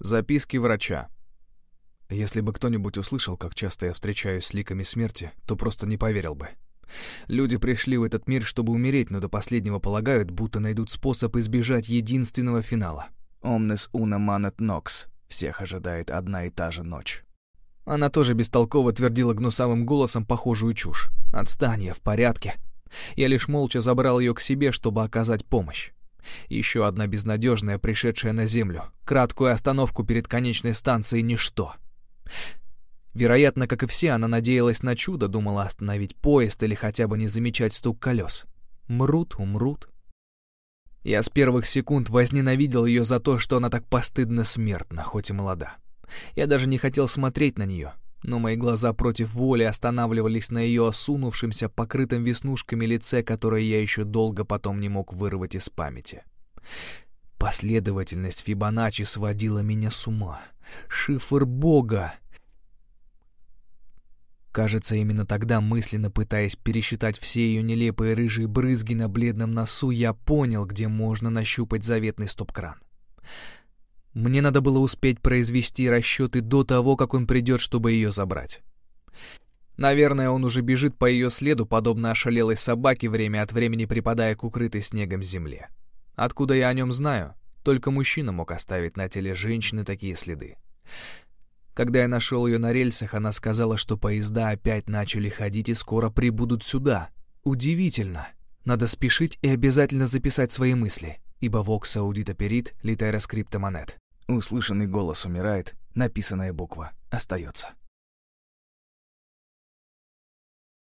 Записки врача. Если бы кто-нибудь услышал, как часто я встречаюсь с ликами смерти, то просто не поверил бы. Люди пришли в этот мир, чтобы умереть, но до последнего полагают, будто найдут способ избежать единственного финала. «Omnes una manet nox» — всех ожидает одна и та же ночь. Она тоже бестолково твердила гнусавым голосом похожую чушь. «Отстань, я в порядке». Я лишь молча забрал ее к себе, чтобы оказать помощь. Еще одна безнадежная, пришедшая на Землю. Краткую остановку перед конечной станцией — ничто. Вероятно, как и все, она надеялась на чудо, думала остановить поезд или хотя бы не замечать стук колес. Мрут, умрут. Я с первых секунд возненавидел ее за то, что она так постыдно смертна, хоть и молода. Я даже не хотел смотреть на нее, но мои глаза против воли останавливались на ее осунувшемся, покрытом веснушками лице, которое я еще долго потом не мог вырвать из памяти. Последовательность Фибоначчи сводила меня с ума. Шифр Бога! Кажется, именно тогда, мысленно пытаясь пересчитать все ее нелепые рыжие брызги на бледном носу, я понял, где можно нащупать заветный стоп-кран. Мне надо было успеть произвести расчеты до того, как он придет, чтобы ее забрать. Наверное, он уже бежит по ее следу, подобно ошалелой собаке, время от времени припадая к укрытой снегом земле. Откуда я о нем знаю? Только мужчина мог оставить на теле женщины такие следы. Когда я нашел ее на рельсах, она сказала, что поезда опять начали ходить и скоро прибудут сюда. Удивительно. Надо спешить и обязательно записать свои мысли, ибо vox audita perit litera scripta. Услышанный голос умирает, написанная буква остается.